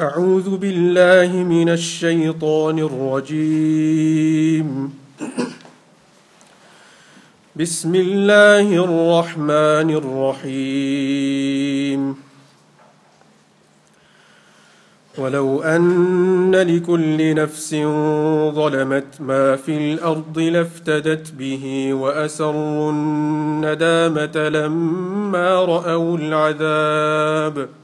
أعوذ بالله من الشيطان الرجيم. بسم الله الرحمن الرحيم. ولو أن لكل نفس ظلمت ما في الأرض لافتدت به وأسروا الندامة لما رأوا العذاب ۖ.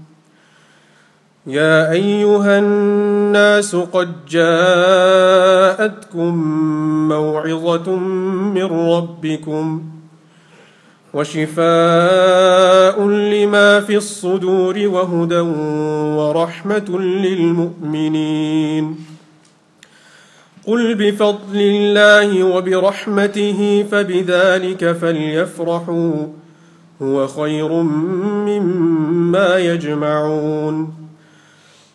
يا أيها الناس قد جاءتكم موعظة من ربكم وشفاء لما في الصدور وهدى ورحمة للمؤمنين. قل بفضل الله وبرحمته فبذلك فليفرحوا هو خير مما يجمعون.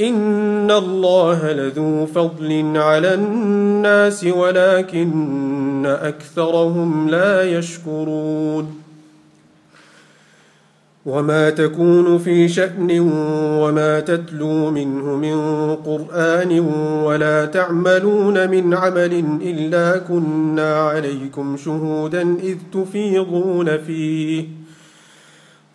ان الله لذو فضل على الناس ولكن اكثرهم لا يشكرون وما تكون في شأن وما تتلو منه من قرآن ولا تعملون من عمل إلا كنا عليكم شهودا إذ تفيضون فيه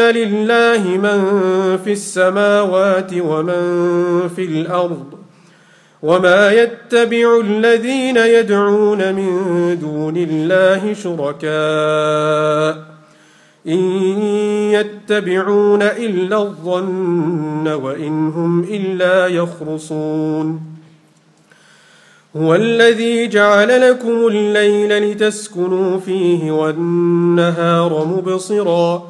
لله من في السماوات ومن في الأرض وما يتبع الذين يدعون من دون الله شركاء إن يتبعون إلا الظن وإن هم إلا يخرصون هو الذي جعل لكم الليل لتسكنوا فيه والنهار مبصرا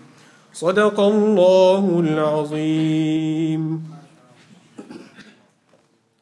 صدق الله العظيم.